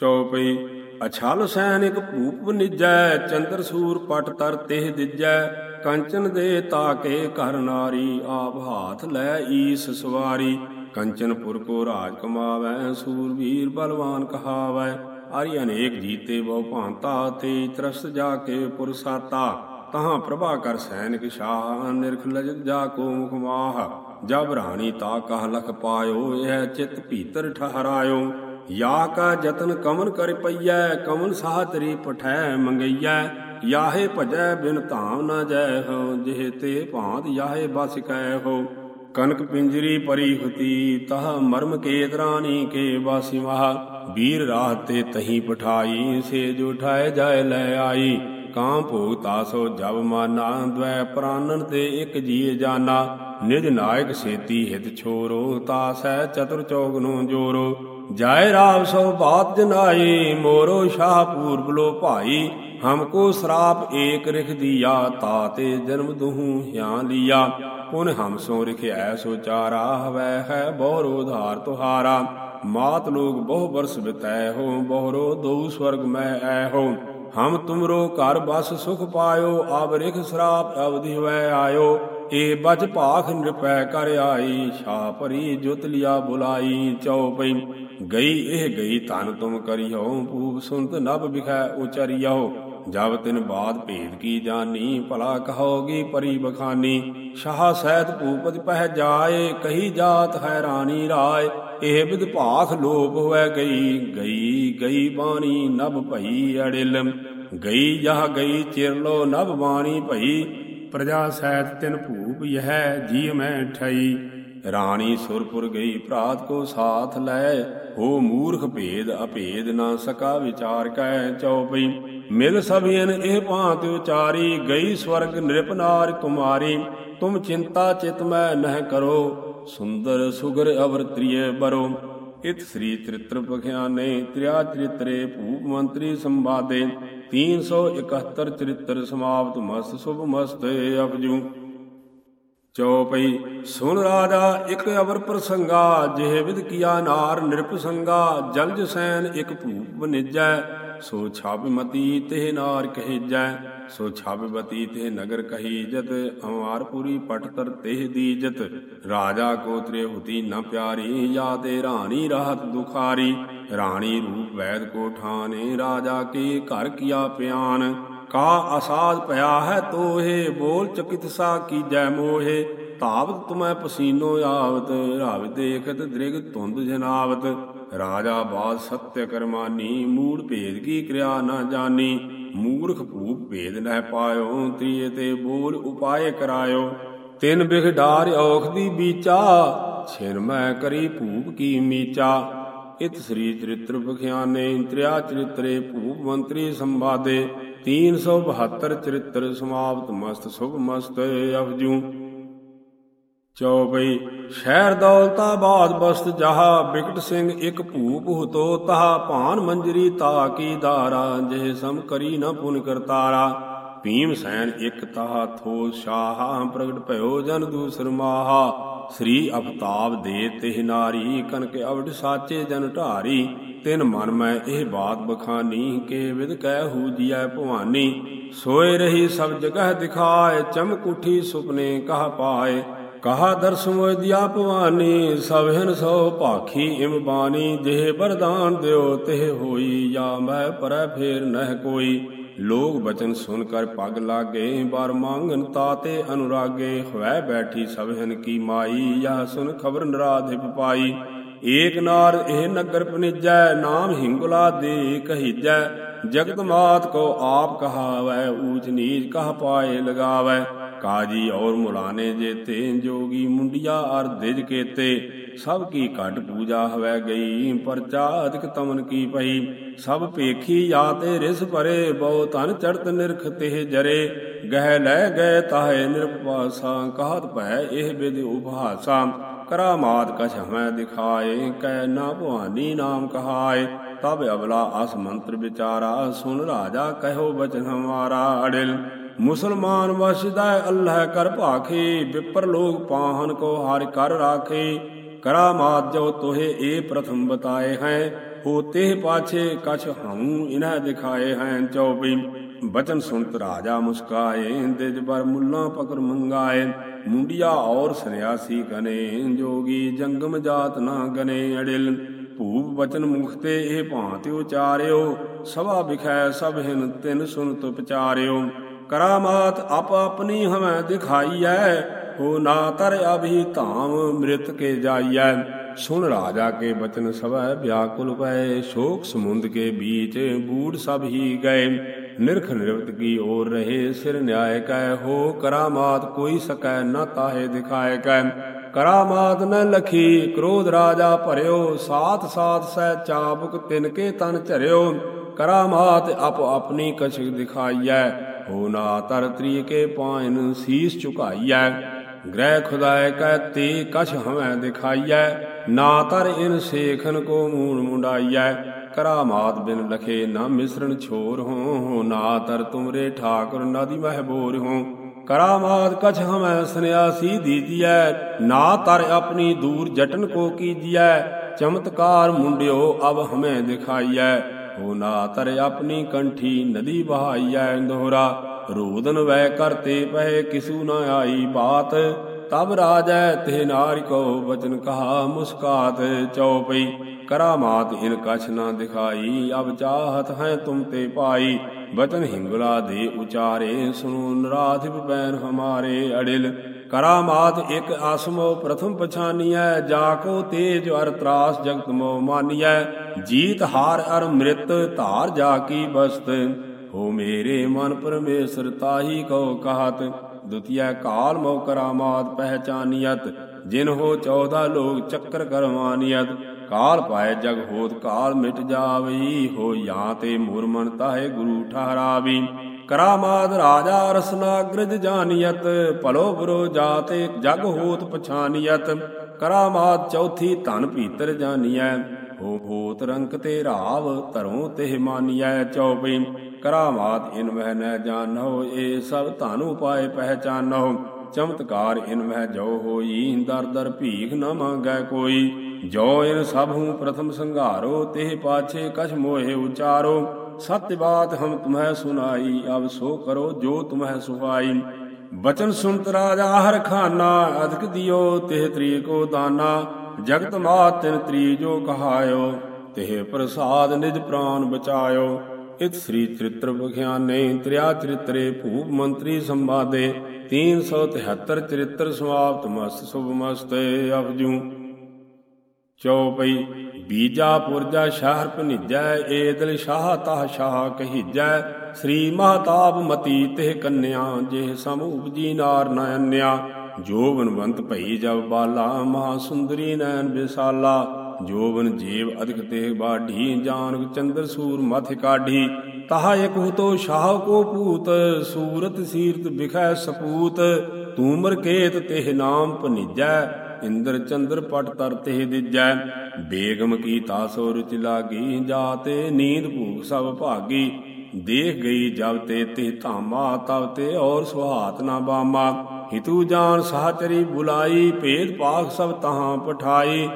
ਚਉਪਈ ਅਛਲ ਸੈਨਿਕ ਭੂਪ ਨਿਜੈ ਚੰਦਰ ਸੂਰ ਪਟ ਤਰ ਤਿਹ ਦਿਜੈ, ਕੰਚਨ ਦੇ ਤਾਕੇ ਕਰ ਨਾਰੀ, ਆਪ ਹਾਥ ਲੈ ਈਸ ਸਵਾਰੀ। ਕੰਚਨਪੁਰ ਕੋ ਰਾਜ ਕਮਾਵੈ ਸੂਰਬੀਰ ਬਲਵਾਨ ਕਹਾਵੈ। ਆਰੀ ਅਨੇਕ ਜੀਤੇ ਬਹੁ ਭਾਂਤਾ, ਤੇ ਤਰਸ ਜਾ ਕੇ ਪੁਰਸਾਤਾ ਤਹਾਂ ਪ੍ਰਭਾ ਕਰ ਸੈਨਿਕ ਸ਼ਾਹ, ਨਿਰਖ ਲਜਤ ਜਾ ਕੋ ਮੁਖ ਮਾਹ। ਜਬ ਰਾਣੀ ਤਾ ਕਹ ਲਖ ਪਾਇਓ, ਇਹ ਚਿਤ ਭੀਤਰ ਠਹਰਾਇਓ। ਯਾ ਕਾ ਜਤਨ ਕਮਨ ਕਰ ਪਈਐ, ਕਮਨ ਸਾਹ ਤਰੀ ਪਠੈ ਮੰਗਈਐ। ਯਾਹੇ ਭਜੈ ਬਿਨ ਧਾਮ ਨਾ ਜੈ ਹੋ ਜਿਹ ਤੇ ਭਾਂਤ ਯਾਹੇ ਬਸ ਕੈ ਹੋ ਕਨਕ ਪਿੰਜਰੀ ਪਰੀ ਹੁਤੀ, ਤਹ ਮਰਮ ਕੇ ਦਰਾਨੀ ਕੇ ਬਾਸੀ ਮਹਾ। ਵੀਰ ਰਾਤ ਤੇ ਤਹੀ ਪਠਾਈ, ਸੇ ਜੋ ਠਾਏ ਜਾਏ ਲੈ ਆਈ। ਕਾਂ ਭੋਗ ਤਾਸੋ ਜਬ ਮਾਨਾ ਦ્વੈ ਪ੍ਰਾਨਨ ਤੇ ਇਕ ਜੀ ਜਾਨਾ। ਨਿਜ ਨਾਇਕ ਸੇਤੀ ਹਿਤ ਛੋਰੋ ਤਾਸੈ ਚਤੁਰ ਚੌਗ ਨੂੰ ਜੋਰੋ। ਜਾਏ ਰਾਵ ਸੋ ਬਾਤ ਜਨਾਈ, ਮੋਰੋ ਸ਼ਾਹ ਪੂਰਬ ਭਾਈ। ਹਮਕੋ ਸਰਾਪ ਏਕ ਰਿਖ ਦੀਆ ਤਾਤੇ ਜਨਮ ਦੁਹੂ ਹਿਆ ਲੀਆ। ਪੁਨ ਹਮ ਸੋ ਰਿਖ ਐਸੋ ਚਾਰਾ, ਹਵੈ ਹੈ ਬਹੁ ਧਾਰ ਤੁਹਾਰਾ। ਮਾਤ ਲੋਗ ਬਹੁ ਬਰਸ ਬਿਤੈ ਹੋ, ਬਹੁਰੋ ਦੋ ਸਵਰਗ ਮੈਂ ਐ ਹੋ। ਹਮ ਤੁਮਰੋ ਘਰ ਬਸ ਸੁਖ ਪਾਇਓ, ਆਬ ਰਿਖ ਸਰਾਪ ਅਵਧਿ ਵੈ ਆਇਓ। ਏ ਬਜ ਭਾਖ ਨਿਰਪੈ ਕਰ ਆਈ ਛਾ ਭਰੀ ਜੁਤ ਲਿਆ ਬੁਲਾਈ ਚਉਪਈ ਗਈ ਇਹ ਗਈ ਤਨ ਤੁਮ ਕਰਿਓ ਪੂਬ ਸੁਨਤ ਨਭ ਬਿਖੈ ਉਚਰਿਓ, ਜਬ ਤਿਨ ਬਾਦ ਭੇਦ ਕੀ ਜਾਨੀ, ਭਲਾ ਕਹੋਗੀ ਪਰੀ ਬਖਾਨੀ, ਸ਼ਾਹ ਸਹਿਤ ਭੂਪਤ ਪਹਿ ਜਾਏ, ਕਹੀ ਜਾਤ ਹੈਰਾਨੀ ਰਾਏ, ਇਹ ਵਿਦ ਭਾਖ ਲੋਪ ਹੋਇ ਗਈ ਗਈ ਗਈ ਬਾਣੀ ਨਭ ਭਈ ਅੜਿਲ, ਗਈ ਜਹ ਗਈ ਚਿਰ ਲੋ ਨਭ ਬਾਣੀ ਭਈ ਪ੍ਰਜਾ ਸਹਿਤ ਤਿਨ ਭੂਪ ਯਹ ਜੀ ਮੈਂ ਠਈ। ਰਾਣੀ ਸੁਰਪੁਰ ਗਈ ਭਰਾਤ ਕੋ ਸਾਥ ਲੈ, ਹੋ ਮੂਰਖ ਭੇਦ ਅਭੇਦ ਨਾ ਸਕਾ ਵਿਚਾਰ ਕੈ ਚਉਪਈ। ਮਿਲ ਸਭੀਨ ਇਹ ਭਾਂਤ ਉਚਾਰੀ, ਗਈ ਸਵਰਗ ਨਿਰਪਨਾਰ ਕੁਮਾਰੀ। ਤੁਮ ਚਿੰਤਾ ਚਿਤ ਮੈਂ ਨਹਿ ਕਰੋ, ਸੁੰਦਰ ਸੁਗਰ ਅਵਰ ਤ੍ਰਿਯ ਬਰੋ। ਇਤ ਸ੍ਰੀ ਚਰਿਤ੍ਰ ਪਖਿਆਨੇ ਤ੍ਰਿਆ ਚਰਿਤਰੇ ਭੂਪ ਮੰਤਰੀ ਸੰਵਾਦੇ 371 ਚਰਿਤ੍ਰ ਸਮਾਪਤ, ਮਸਤ ਸੁਭ ਮਸਤ ਅਪਜੂ। ਚਉਪਈ ਸੁਨ ਰਾਜਾ, ਇਕ ਅਵਰ ਪ੍ਰਸੰਗਾ, ਜਿਹ ਵਿਦ ਕੀਆ ਨਾਰ ਨਿਰਪਸੰਗਾ, ਜਲਜ ਸੈਨ ਇਕ ਭੂਪ ਨਿਜੈ। ਸੋ ਛਾਪ ਮਤੀ ਤੇ ਨਾਰ ਕਹਿਜੈ, ਸੋ ਛਾਪਵਤੀ ਤੇ ਨਗਰ ਕਹੀ ਜਤ ਅਮਾਰਪੁਰੀ ਪਟ ਤਰ ਤੇ ਦੀਜਤ। ਰਾਜਾ ਕੋ ਤ੍ਰੇ ਹੁਤੀ ਨ ਪਿਆਰੀ ਯਾ ਤੇ ਰਾਣੀ ਰਾਹਤ ਦੁਖਾਰੀ। ਰਾਣੀ ਰੂਪ ਵੈਦ ਕੋ ਠਾਨੇ ਰਾਜਾ ਕੇ ਘਰ ਕੀਆ ਪਿਆਨ। ਕਾ ਅਸਾਦ ਭਇਆ ਹੈ ਤੋਹੇ, ਬੋਲ ਚਕਿਤ ਸਾ ਕੀਜੈ ਮੋਹੇ। ਧਾਵਤ ਤੁਮੈ ਪਸੀਨੋ ਆਵਤ, ਰਾਵ ਦੇਖਤ ਦ੍ਰਿਗ ਤੁੰਦ ਜਨਾਵਤ। ਰਾਜਾ ਬਾਦ ਸਤਿ ਕਰਮਾਨੀ ਮੂੜ ਭੇਦ ਕੀ ਕਿਰਿਆ ਨਾ ਜਾਣੀ ਮੂਰਖ ਭੂਪ ਭੇਦ ਨਹਿ ਪਾਇਓ ਤ੍ਰਿਏ ਤੇ ਬੋਲ ਉਪਾਏ ਕਰਾਇਓ। ਤਿਨ ਬਿਖ ਡਾਰ ਔਖ ਦੀ ਬੀਚਾ, ਛਿਨ ਮੈਂ ਕਰੀ ਭੂਪ ਕੀ ਮੀਚਾ। ਇਤ ਸ੍ਰੀ ਚਰਿਤ੍ਰ ਬਖਿਆਨੇ ਤ੍ਰਿਆ ਚਰਿਤਰੇ ਭੂਪ ਮੰਤਰੀ ਸੰਵਾਦੇ। 372 ਚਰਿਤ੍ਰ ਸਮਾਪਤ ਮਸਤ ਸੁਭ ਮਸਤ ਅਫਜੂ ਚੌਪਈ ਸ਼ਹਿਰ ਦੌਲਤਾ ਬਾਦ ਬਸਤ ਜਹਾ, ਬਿਕਟ ਸਿੰਘ ਇੱਕ ਭੂਪ ਹੁਤੋ, ਤਹਾ ਭਾਨ ਮੰਜਰੀ ਤਾ ਕੀ ਦਾਰਾ ਜਿਹ ਸਮ ਕਰੀ ਨ ਪੁਨ ਕਰਤਾਰਾ। ਭੀਮ ਸੈਨ ਇਕ ਤਹਾ ਥੋ ਸ਼ਾਹ, ਪ੍ਰਗਟ ਭਇਓ ਜਨ ਦੂਸਰ ਮਾਹਾ। ਸ੍ਰੀ ਅਵਤਾਬ ਦੇ ਤਿਹ ਨਾਰੀ ਕਨਕ ਅਵਡ ਸਾਚੇ ਜਨ ਢਾਰੀ। ਤਿਨ ਮਨ ਮੈਂ ਇਹ ਬਾਤ ਬਖਾਨੀ, ਕੇ ਵਿਦ ਕਹਿ ਹੂ ਜੀਐ ਭਵਾਨੀ। ਸੋਏ ਰਹੀ ਸਭ ਜਗਹ ਦਿਖਾਏ, ਚਮਕ ਉਠੀ ਸੁਪਨੇ ਕਹ ਪਾਏ। ਕਹਾ ਦਰਸ ਮੋਇ ਦਿਆ ਭਵਾਨੀ ਸਭ ਹਨ ਸੋ ਭਾਖੀ ਇਮ ਬਾਣੀ, ਜਿਹ ਬਰਦਾਨ ਦਿਓ, ਤਿਹ ਹੋਈ ਜਾਂ ਮੈਂ ਪਰੈ ਫੇਰ ਨਹਿ ਕੋਈ। ਲੋਗ ਬਚਨ ਸੁਨ ਕਰ ਪਗ ਲਾਗੇ, ਬਾਰ ਮੰਗਨ ਤਾਤੇ ਅਨੁਰਾਗੇ ਖਵੈ ਬੈਠੀ ਸਭ ਹਨ ਕੀ ਮਾਈ, ਯਾ ਸੁਨ ਖਬਰ ਨਰਾਧਿਪ ਪਾਈ। ਏਕ ਨਾਰ ਇਹ ਨਗਰ ਪਨਿਜੈ, ਨਾਮ ਹਿੰਗੁਲਾ ਦੇ ਕਹੀਜੈ। ਜਗਤ ਮਾਤ ਕੋ ਆਪ ਕਹਾਵੈ, ਊਚ ਨੀਚ ਕਹ ਪਾਏ ਲਗਾਵੈ। ਕਾਜੀ ਔਰ ਮੁਲਾਨੇ ਜੇਤੇ ਜੋਗੀ ਮੁੰਡਿਆ ਅਰ ਦਿਜ ਕੇਤੇ, ਸਭ ਕੀ ਘਟ ਪੂਜਾ ਹਵੈ ਗਈ ਪਰਚਾ ਅਧਿਕ ਤਮਨ ਕੀ ਪਈ ਸਭ ਪੇਖੀ ਜਾ ਤੇ ਰਿਸ ਭਰੇ, ਬਹੁ ਧਨ ਚੜਤ ਨਿਰਖ ਤੇ ਜਰੇ। ਗਹਿ ਲੈ ਗਏ ਤਾਹੇ ਨਿਰਪਾਸਾ ਕਹਤ ਭੈ ਇਹ ਬਿਦ ਉਭਾਸਾ। ਕਰਾਮਾਤ ਕਛ ਹਮੈ ਦਿਖਾਏ ਕਹਿ ਨਾ ਭਵਾਨੀ ਨਾਮ ਕਹਾਏ। ਤਬ ਅਬਲਾ ਅਸ ਮੰਤਰ ਵਿਚਾਰਾ ਸੁਨ ਰਾਜਾ ਕਹਿਓ ਬਚਨ ਹਮਾਰਾ ਅੜਿਲ। ਮੁਸਲਮਾਨ ਵਸਦਾ ਅੱਲਾਹ ਕਰ ਭਾਖੇ, ਵਿਪਰ ਲੋਗ ਪਾਹਨ ਕੋ ਹਰਿ ਕਰ ਰਾਖੇ। ਕਰਾ ਕਰਾਮਾਤ ਜੋ ਤੋਹੇ ਏ ਪ੍ਰਥਮ ਬਤਾਏ ਹੈ। ਹੋਤੇ ਪਾਛੇ ਕਛ ਹਉ ਇਨਹਿ ਦਿਖਾਏ ਹੈ। ਚਉਪਈ ਬਚਨ ਸੁਣਤ ਰਾਜਾ ਮੁਸਕਾਏ, ਦਿਜ ਬਰ ਮੁੱਲਾ ਪਕਰ ਮੰਗਾਏ। ਮੁੰਡਿਆ ਔਰ ਸੰਿਆਸੀ ਕਨੇ ਜੋਗੀ ਜੰਗਮ ਜਾਤ ਨਾ ਗਨੇ। ਅੜਿਲ, ਭੂਪ ਬਚਨ ਮੁਖ ਤੇ ਇਹ ਭਾਂਤ ਉਚਾਰਿਓ। ਸਭਾ ਵਿਖੈ ਸਭ ਹਿਨ ਤਿਨ ਸੁਨਤ ਵਿਚਾਰਿਓ ਕਰਾਮਾਤ ਆਪ ਆਪਣੀ ਹਮੈ ਦਿਖਾਈਐ, ਹੋ ਨਾ ਤਰ ਅਭੀ ਧਾਮ ਮ੍ਰਿਤ ਕੇ ਜਾਈਐ। ਸੁਣ ਰਾਜਾ ਕੇ ਬਚਨ ਸਭੈ ਵਿਆਕੁਲ ਪਏ, ਸ਼ੋਕ ਸਮੁੰਦ ਕੇ ਬੀਚ ਬੂੜ ਸਭ ਹੀ ਗਏ। ਨਿਰਖ ਨਿਰਵਤ ਕੀ ਔਰ ਰਹੇ, ਸਿਰ ਨਿਆਇ ਕੈ, ਹੋ ਕਰਾਮਾਤ ਕੋਈ ਸਕੈ, ਨਾ ਤਾਹੇ ਦਿਖਾਏ ਕੈ। ਕਰਾਮਾਤ ਨ ਲਖੀ, ਕ੍ਰੋਧ ਰਾਜਾ ਭਰਿਓ, ਸਾਥ ਸਾਥ ਸਹਿ ਚਾਬੁਕ ਤਿਨ ਕੇ ਤਨ ਝਰਿਓ। ਕਰਾਮਾਤ ਆਪ ਆਪਣੀ ਕਛ ਦਿਖਾਈਐ ਹੋ ਨਾ ਤਰ ਤ੍ਰੀ ਕੇ ਪਾਇਨ ਸੀਸ ਝੁਕਾਈਐ, ਗ੍ਰਹਿ ਖੁਦਾਇ ਕੈ ਤੇ ਕਛ ਹਮੈ ਦਿਖਾਈਐ, ਨਾ ਤਰ ਇਨ ਸੇਖਨ ਕੋ ਮੂਣ ਮੁੰਡਾਈਐ, ਕਰਾਮਾਤ ਬਿਨ ਲਖੇ ਨਾ ਮਿਸਰਣ ਛੋਰ ਹੋ ਨਾ ਤਰ ਤੁਮਰੇ ਠਾਕੁਰ ਨਦੀ ਮਹਿਬੂਰ ਹੋ, ਕਰਾਮਾਤ ਕਛ ਹਮੈ ਸੰਿਆਸੀ ਦੀਜੀਐ ਨਾ ਤਰ ਆਪਣੀ ਦੂਰ ਜਟਨ ਕੋ ਕੀਜੀਐ, ਚਮਤਕਾਰ ਮੁੰਡਿਓ ਅਬ ਹਮੈ ਦਿਖਾਈਐ ਹੋ ਨਾ ਤਰ ਆਪਣੀ ਕੰਠੀ ਨਦੀ ਬਹਾਈਐ ਦੋਹਰਾ ਰੋਦਨ ਵੈ ਕਰਤੇ ਪਹਿ ਕਿਸੂ ਨ ਆਈ ਬਾਤ। ਤਬ ਰਾਜੈ ਤੇ ਨਾਰਿ ਕੋ ਬਚਨ ਕਹਾ ਮੁਸਕਾਤ ਚਉਪਈ। ਕਰਾਮਾਤ ਇਨ ਕਛ ਨਾ ਦਿਖਾਈ, ਅਬ ਚਾਹਤ ਹੈ ਤੁਮ ਤੇ ਪਾਈ। ਬਚਨ ਹਿੰਗਲਾ ਦੇ ਉਚਾਰੇ ਸੁਨੋ ਨਰਾਧਿਪ ਬੈਨ ਹਮਾਰੇ ਅੜਿਲ। ਕਰਾਮਾਤ ਇਕ ਆਸਮੋ ਪ੍ਰਥਮ ਪਛਾਨੀਐ, ਜਾ ਕੋ ਤੇਜ ਅਰ ਤਰਾਸ ਜਗਤ ਮੋ ਮਾਨੀਐ। ਜੀਤ ਹਾਰ ਅਰ ਮ੍ਰਿਤ ਧਾਰ ਜਾ ਕੀ ਬਸਤ, ਹੋ ਮੇਰੇ ਮਨ ਪਰਮੇਸ਼ਰ ਤਾਹੀ ਕੋ ਕਹਤ। ਦੁਤੀਆ ਕਾਲ ਮੋ ਕਰਾਮਾਤ ਪਹਿਚਾਨੀਅਤ ਜਿਨ ਹੋ 14 ਲੋਕ ਚੱਕਰ ਕਰਵਾਨੀਅਤ ਕਾਲ ਪਾਏ ਜਗ ਹੋਤ ਕਾਲ ਮਿਟ ਜਾਵਈ, ਹੋ ਜਾਂ ਤੇ ਮੂਰਮਨ ਤਾਹੇ ਗੁਰੂ ਠਹਰਾਵੀ। ਕਰਾਮਾਦ ਰਾਜਾ ਰਸਨਾਗ੍ਰਜ ਜਾਨੀਅਤ, ਭਲੋ ਬੁਰੋ ਜਾਤੇ ਜਗ ਹੋਤ ਪਛਾਨੀਅਤ। ਕਰਾਮਾਦ ਚੌਥੀ ਧਨ ਭੀਤਰ ਜਾਨੀਐ, ਹੋ ਹੋਤ ਰੰਕ ਤੇ ਰਾਵ ਧਰੋਂ ਤੇ ਮਾਨੀਐ ਚੌਪਈ ਕਰਾਮਾਤ ਇਨ ਮਹਿ ਨ ਜਾਣੋ ਏ ਸਭ ਧਨ ਉਪਾਏ ਪਹਿਚਾਨੋ ਚਮਤਕਾਰ ਇਨ ਮਹਿ ਜੋ ਹੋਈ, ਦਰ ਦਰ ਭੀਖ ਨ ਮੰਗੈ ਕੋਈ। ਜੋ ਇਨ ਸਭ ਹੂੰ ਪ੍ਰਥਮ ਸੰਘਾਰੋ ਤੇ ਪਾਛੇ ਕਛ ਮੋਹਿ ਉਚਾਰੋ। ਸਤਿ ਬਾਤ ਹਮ ਤੁਮਹਿ ਸੁਨਾਈ, ਅਬ ਸੋ ਕਰੋ ਜੋ ਤੁਮਹਿ ਸੁਹਾਈ ਬਚਨ ਸੁਨਤ ਰਾਜਾ ਹਰ ਖਾਨਾ ਅਧਿਕ ਦਿਓ ਤਿਹ ਤ੍ਰੀ ਕੋ ਦਾਨਾ। ਜਗਤ ਮਾਤ ਤਿਨ ਤ੍ਰੀ ਜੋ ਕਹਾਇਓ, ਤਿਹ ਪ੍ਰਸਾਦ ਨਿਜ ਪ੍ਰਾਨ ਬਚਾਇਓ। ਇਤ ਸ੍ਰੀ ਚਰਿਤ੍ਰ ਬਖਿਆਨੇ ਤ੍ਰਿਆ ਚਰਿਤਰੇ ਭੂਪ ਮੰਤਰੀ ਸੰਵਾਦੇ। 373 ਚਰਿਤ੍ਰ ਸਮਾਪਤ ਮਸਤ ਸੁਭ ਮਸਤ ਅਵਜੂ ਚਉਪਈ ਬੀਜਾ ਪੁਰਜਾ ਸ਼ਹਿਰ ਭਨਿਜੈ, ਏਦਲ ਸ਼ਾਹ ਤਾਹ ਸ਼ਾਹ ਕਹੀਜੈ। ਸ੍ਰੀ ਮਹਤਾਬ ਮਤੀ ਤਿਹ ਕੰਨਿਆ, ਜਿਹ ਸਮ ਉਪਜੀ ਨਾਰ ਨਯਨਿਆ ਜੋਬਨਵੰਤ ਭਈ ਜਬ ਬਾਲਾ, ਮਹਾ ਸੁੰਦਰੀ ਨੈਣ ਵਿਸਾਲਾ। ਜੋਵਨ ਜੀਵ ਅਧਿਕ ਤੇ ਬਾਢੀ ਜਾਨਕ ਚੰਦਰ ਸੂਰ ਮਥ ਕਾਢੀ। ਤਹਾ ਇਕ ਹੁਤੋ ਸ਼ਾਹ ਕੋ ਭੂਤ ਸੂਰਤ ਸੀਰਤ ਬਿਖੈ ਸਪੂਤ। ਤੂਮਰ ਕੇਤ ਤਿਹ ਨਾਮ ਭਨਿਜੈ। ਇੰਦਰ ਚੰਦਰ ਪਟ ਤਰਤੇ ਦਿਜੈ। ਬੇਗਮ ਕੀ ਤਾਸੋ ਰੁਚ ਲਾਗੀ, ਜਾਤੇ ਨੀਂਦ ਭੂਖ ਸਭ ਭਾਗੀ। ਦੇਖ ਗਈ ਜਬ ਤੇ ਤੇ ਧਾਮਾ, ਤਬ ਤੇ ਔਰ ਸੁਹਾਤ ਨਾ ਬਾਮਾ। ਹਿਤੂ ਜਾਨ ਸਾਚਰੀ ਬੁਲਾਈ, ਭੇਦ ਪਾਖ ਸਭ ਤਹਾਂ ਪਠਾਈ।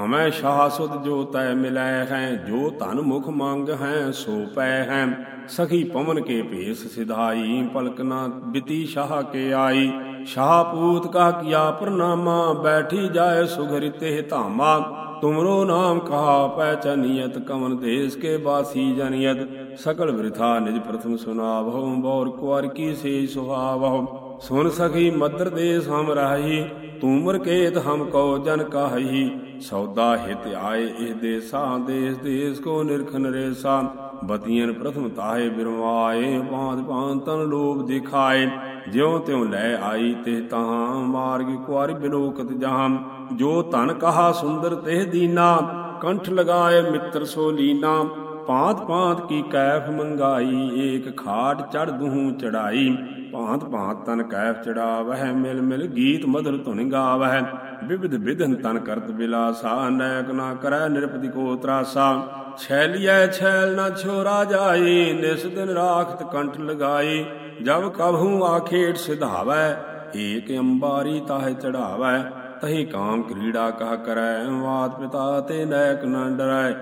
ਹਮੈ ਸ਼ਾਹ ਸੁਧ ਜੋ ਤੈ ਮਿਲੈ ਹੈ, ਜੋ ਧਨ ਮੁਖ ਮੰਗ ਹੈ, ਸੋ ਪੈ ਹੈ। ਸਖੀ ਪਵਨ ਕੇ ਭੇਸ ਸਿਧਾਈ, ਪਲਕ ਨਾ ਬਿਤੀ ਸ਼ਾਹ ਕੇ ਆਈ। ਸ਼ਾਹ ਪੂਤ ਕਾ ਕੀਆ ਪ੍ਰਨਾਮਾ ਬੈਠੀ ਜਾਏ ਸੁਘਰਿ ਤੇ ਧਾਮਾ। ਤੁਮਰੋ ਨਾਮ ਕਹਾ ਪਹਿਚਾਨੀਅਤ ਕਵਨ ਦੇਸ ਕੇ ਬਾਸੀ ਜਨੀਅਤ। ਸਕਲ ਵਿਰਥਾ ਨਿਜ ਪ੍ਰਥਮ ਸੁਨਾਵਹੁ ਬੌਰ ਕੁਾਰ ਕੀ ਸੇ ਸੁਹਾਵਹੁ। ਸੁਨ ਸਖੀ ਮਦਰ ਦੇਸ ਹਮ ਰਾਹੀ, ਤੂਮਰ ਕੇਤ ਹਮ ਕੋ ਜਨ ਕਾਹੀ। ਸੌਦਾ ਹਿਤ ਆਏ ਇਹ ਦੇਸਾ, ਦੇਸ ਦੇਸ ਕੋ ਨਿਰਖਨ ਰੇਸਾ। ਬਤੀਨ ਪ੍ਰਥਮ ਤਾਹੇ ਬਿਰਵਾਏ ਬਾਂਧ ਪਾਂਤਨ ਲੋਭ ਦਿਖਾਏ। ਜਿਉ ਤਿਉ ਲੈ ਆਈ ਤੇ ਤਹਾਂ ਮਾਰਗ ਕੁਾਰ ਬਿਲੋਕਤ ਜਹਾਂ। ਜੋ ਧਨ ਕਹਾ ਸੁੰਦਰ ਤੇ ਦੀਨਾ, ਕੰਠ ਲਗਾਏ ਮਿੱਤਰ ਸੋ ਲੀਨਾ। ਪਾਂਤ ਪਾਂਤ ਕੀ ਕੈਫ ਮੰਗਾਈ, ਏਕ ਖਾਟ ਚੜ ਦੂਹ ਚੜਾਈ ਭਾਂਤ ਭਾਂਤ ਤਨ ਕੈਫ ਚੜਾਵਹਿ, ਮਿਲ ਮਿਲ ਗੀਤ ਮਧੁਰ ਧੁਨ ਗਾਵਹਿ। ਵਿਵਿਧ ਵਿਧਨ ਤਨ ਕਰਤ ਬਿਲਾਸਾ, ਨੈਕ ਨਾ ਕਰੈ ਨਿਰਪਤੀ ਕੋ ਤਰਾਸਾ। ਛੈਲੀਐ ਛੈਲ ਨਾ ਛੋਰਾ ਜਾਈ, ਨਿਸ ਦਿਨ ਰਾਖਤ ਕੰਠ ਲਗਾਈ। ਜਬ ਕਭੂ ਆਖੇਟ ਸਿਧਾਵੈ ਏਕ ਅੰਬਾਰੀ ਤਾਹਿ ਚੜਾਵੈ ਤਹੀ ਕਾਮ ਕ੍ਰੀੜਾ ਕਹ ਕਰੈ, ਵਾਤ ਪਿਤਾ ਤੇ ਨੈਕ ਨਾ ਡਰੈ।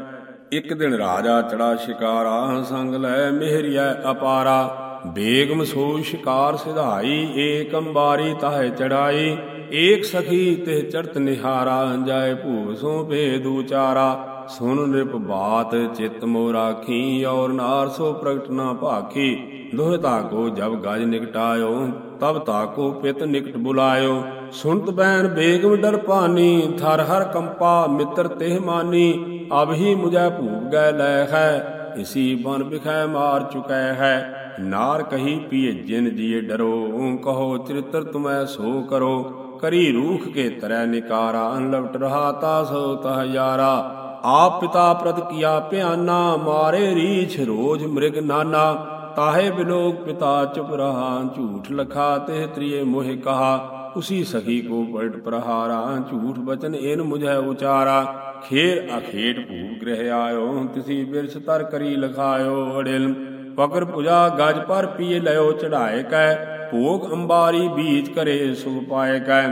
ਇੱਕ ਦਿਨ ਰਾਜਾ ਚੜਾ ਸ਼ਿਕਾਰਾ, ਸੰਗ ਲੈ ਮਿਹਰੀਐ ਅਪਾਰਾ। ਬੇਗਮ ਸੋ ਸ਼ਿਕਾਰ ਸਿਧਾਈ, ਏਕ ਅੰਬਾਰੀ ਤਾਹੇ ਚੜਾਈ, ਏਕ ਸਖੀ ਤੇ ਚੜਤ ਨਿਹਾਰਾ, ਜਾਏ ਭੂਪ ਸੋ ਭੇਦ ਉਚਾਰਾ। ਸੁਨ ਨਿਪ ਬਾਤ ਚਿਤ ਮੋ ਰਾਖੀ ਔਰ ਨਾਰ ਸੋ ਪ੍ਰਗਟ ਨਾ ਭਾਖੀ। ਦੁਹ ਤਾਕੋ ਜਬ ਗਜ ਨਿਕਟਾਇਓ ਤਬ ਤਾਕੋ ਪਿਤ ਨਿਕਟ ਬੁਲਾਇਓ। ਸੁਨਤ ਬੈਨ ਬੇਗਮ ਡਰ ਪਾਨੀ, ਥਰ ਹਰ ਕੰਪਾ ਮਿੱਤਰ ਤਿਹ ਮਾਨੀ। ਅਬ ਹੀ ਮੁਝੈ ਭੂਪ ਗੈ ਲੈ ਹੈ ਇਸੀ ਬਨ ਬਿਖੈ ਮਾਰ ਚੁਕੈ ਹੈ। ਨਾਰ ਕਹੀ ਪੀਏ, ਜਿਨ ਜੀਏ ਡਰੋ ਕਹੋ, ਚਰਿਤਰ ਤੁਮੈ ਸੋ ਕਰੋ। ਕਰੀ ਰੂਖ ਕੇ ਤਰੈ ਨਿਕਾਰਾ, ਅਨਲਵਟ ਰਹਾ ਤਾ ਸੋ ਤਹ ਯਾਰਾ। ਆਪ ਪਿਤਾ ਪ੍ਰਤ ਕੀਆ ਭਿਆਨਾ, ਮਾਰੇ ਰੀਛ ਰੋਜ ਮ੍ਰਿਗ ਨਾਨਾ। ਤਾਹੇ ਬਿਲੋਕ ਪਿਤਾ ਚੁਪ ਰਹਾ, ਝੂਠ ਲਖਾ ਤੇ ਤ੍ਰਿਏ ਮੋਹਿ ਕਹਾ। ਉਸੀ ਸਖੀ ਕੋ ਪਲਟ ਪ੍ਰਹਾਰਾ ਝੂਠ ਬਚਨ ਇਨ ਮੁਝੈ ਉਚਾਰਾ ਖੇਰ ਅਖੇਟ ਭੂਪ ਗ੍ਰਹਿ ਆਇਓ ਤਿਸੀ ਬਿਰਛ ਤਰ ਕਰੀ ਲਖਾਇਓ ਅੜਿਲ ਪਕਰ ਪੁਜਾ ਗਜ ਪਰ ਪੀਏ ਲਿਓ ਚੜਾਏ ਕੈ ਭੋਗ ਅੰਬਾਰੀ ਬੀਜ ਕਰੇ ਸੁਖ ਪਾਏ ਕੈ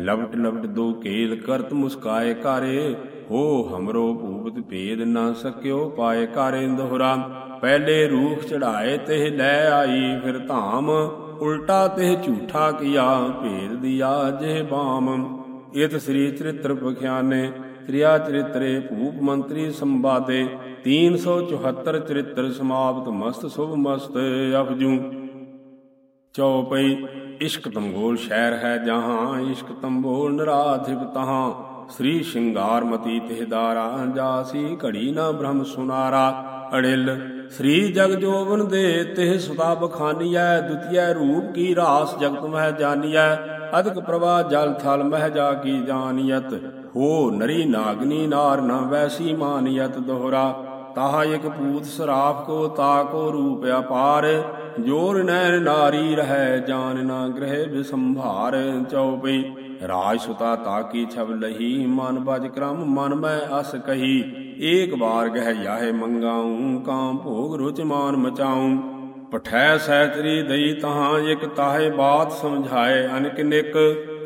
ਲਵਟ ਲਵਟ ਦੋ ਕੇਲ ਕਰਤ ਮੁਸਕਾਏ ਕਾਰੇ ਹੋ ਹਮਰੋ ਭੂਪਤ ਭੇਦ ਨਾ ਸਕਿਓ ਪਾਏ ਕਾਰੇ ਦੋਹਰਾ ਪਹਿਲੇ ਰੂਖ ਚੜਾਏ ਤੇ ਲੈ ਆਈ ਫਿਰ ਧਾਮ ਉਲਟਾ ਤੇ ਝੂਠਾ ਕੀਆ ਭੇਦ ਦਿਆ ਜੇ ਬਾਮ। ਇਤ ਸ੍ਰੀ ਚਰਿਤ੍ਰ ਪਖਿਆਨੇ ਤ੍ਰਿਆ ਚਰਿਤਰੇ ਭੂਪ ਮੰਤਰੀ ਸੰਵਾਦੇ। 374 ਚਰਿਤ੍ਰ ਸਮਾਪਤ ਮਸਤ ਸੁਭ ਮਸਤ ਅਪਜੂ ਚੌਪਈ ਇਸ਼ਕ ਤੰਗੋਲ ਸ਼ਹਿਰ ਹੈ ਜਹਾਂ, ਇਸ਼ਕ ਤੰਬੋਲ ਨਰਾਧਿਪ ਤਹਾਂ। ਸ੍ਰੀ ਸ਼ਿੰਗਾਰਮਤੀ ਤਿਹਦਾਰਾ ਜਾਸੀ ਘੜੀ ਨਾ ਬ੍ਰਹਮ ਸੁਨਾਰਾ। ਅੜਿਲ ਸ੍ਰੀ ਜਗ ਜੋਵਨ ਦੇ ਤਿਹ ਸੁਤਾ ਬਖਾਨੀਐ, ਦੁਤੀਐ ਰੂਪ ਕੀ ਰਾਸ ਜਗਤ ਮਹਿ ਜਾਨੀਐ ਅਦਕ ਪ੍ਰਵਾ ਜਲ ਥਲ ਮਹਿ ਜਾ ਕੀ ਜਾਨੀਅਤ ਹੋ ਨਰੀ ਨਾਗਨੀ ਨਾਰ ਨ ਵੈਸੀ ਮਾਨੀਅਤ ਦੋਹਰਾ, ਤਾਹ ਇਕ ਪੂਤ ਸਰਾਫ ਕੋ, ਤਾ ਕੋ ਰੂਪ ਅਪਾਰ, ਜੋਰ ਨੈਣ ਨਾਰੀ ਰਹਿ, ਜਾਨ ਨਾ ਗ੍ਰਹਿ ਬਿਸੰਭਾਰ, ਚਉਪਈ, ਰਾਜ ਸੁਤਾ ਤਾਕੀ ਛਬ ਲਹੀ, ਮਨ ਬਜ ਕਰਮ ਮਨ ਮੈਂ ਅਸ ਕਹੀ ਏਕ ਵਾਰ ਗਹਿ ਯਾਹੇ ਮੰਗਾਉ ਕਾਮ ਭੋਗ ਰੁਚ ਮਾਨ ਮਚਾਉ। ਪਠੈ ਸਹਿਤਰੀ ਦਈ ਤਹਾਂ, ਇਕ ਤਾਹੇ ਬਾਤ ਸਮਝਾਏ ਅਨਕ ਨਿਕ।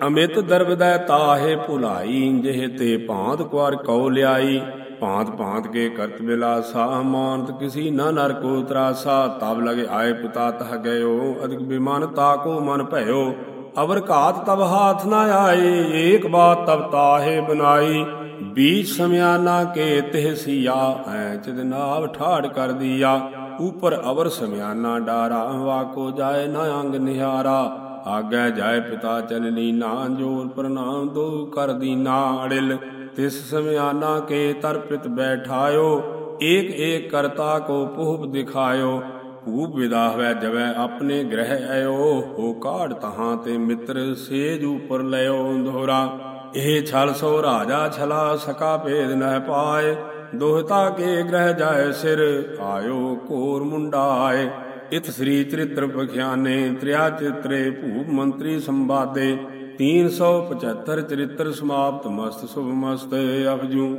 ਅਮਿਤ ਦਰਬਦੈ ਤਾਹੇ ਭੁਲਾਈ, ਜਿਹ ਤੇ ਭਾਂਤ ਕੁਾਰ ਕਉ ਲਿਆਈ। ਭਾਂਤ ਭਾਂਤ ਕੇ ਕਰਤ ਬਿਲਾਸਾ, ਮਾਨਤ ਕਿਸੀ ਨਾ ਨਰ ਕੋ ਤਰਾਸਾ। ਤਬ ਲਗੇ ਆਏ ਪਿਤਾ ਤਹ ਗਇਓ, ਅਧਿਕ ਬਿਮਾਨ ਤਾ ਕੋ ਮਨ ਭਇਓ। ਅਵਰ ਘਾਤ ਤਬ ਹਾਥ ਨਾ ਆਏ, ਏਕ ਬਾਤ ਤਬ ਤਾਹੇ ਬਨਾਈ। ਬੀਚ ਸਮਿਆਨਾ ਕੇ ਤਿਹ ਸੀਆ ਐ ਚਿਦਨਾਵ ਠਾੜ ਕਰ ਦਿਆ। ਉਪਰ ਅਵਰ ਸਮਿਆਨਾ ਡਾਰਾ ਵਾਕੋ ਜਾਏ ਨਾ ਅੰਗ ਨਿਹਾਰਾ। ਆਗੈ ਜਾਏ ਪਿਤਾ ਚਲਨੀ ਨਾ ਜੋਰ ਪ੍ਰਣਾਮ ਦੋ ਕਰ ਦੀਨਾ। ਅੜਿਲ, ਤਿਸ ਸਮਿਆਨਾ ਕੇ ਤਰਪਿਤ ਬੈਠਾਇਓ, ਏਕ ਏਕ ਕਰਤਾ ਕੋ ਪੂਪ ਦਿਖਾਇਓ। ਭੂਪ ਵਿਦਾ ਹੋਇ ਜਵੈ ਆਪਣੇ ਗ੍ਰਹਿ ਆਇਓ। ਹੋ ਕਾੜ ਤਹਾਂ ਤੇ ਮਿੱਤਰ, ਸੇਜ ਉਪਰ ਲਿਓ ਦੋਹਰਾ ਇਹ ਛਲ ਸੋ ਰਾਜਾ ਛਲਾ ਸਕਾ ਭੇਦ ਨਹਿ ਪਾਏ, ਦੋਹਤਾ ਕੇ ਗ੍ਰਹਿ ਜਾਏ ਸਿਰ, ਆਇਓ ਕੋਰ ਮੁੰਡਾਏ। ਇਤ ਸ੍ਰੀ ਚਰਿਤ੍ਰ ਪਖਿਆਨੇ, ਤ੍ਰਿਆ ਚਿਤਰੇ, ਭੂਪ ਮੰਤਰੀ ਸੰਵਾਦੇ 375 ਚਰਿਤ੍ਰ ਸਮਾਪਤ ਮਸਤ ਸੁਭ ਮਸਤ ਅਪਜੂ